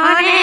on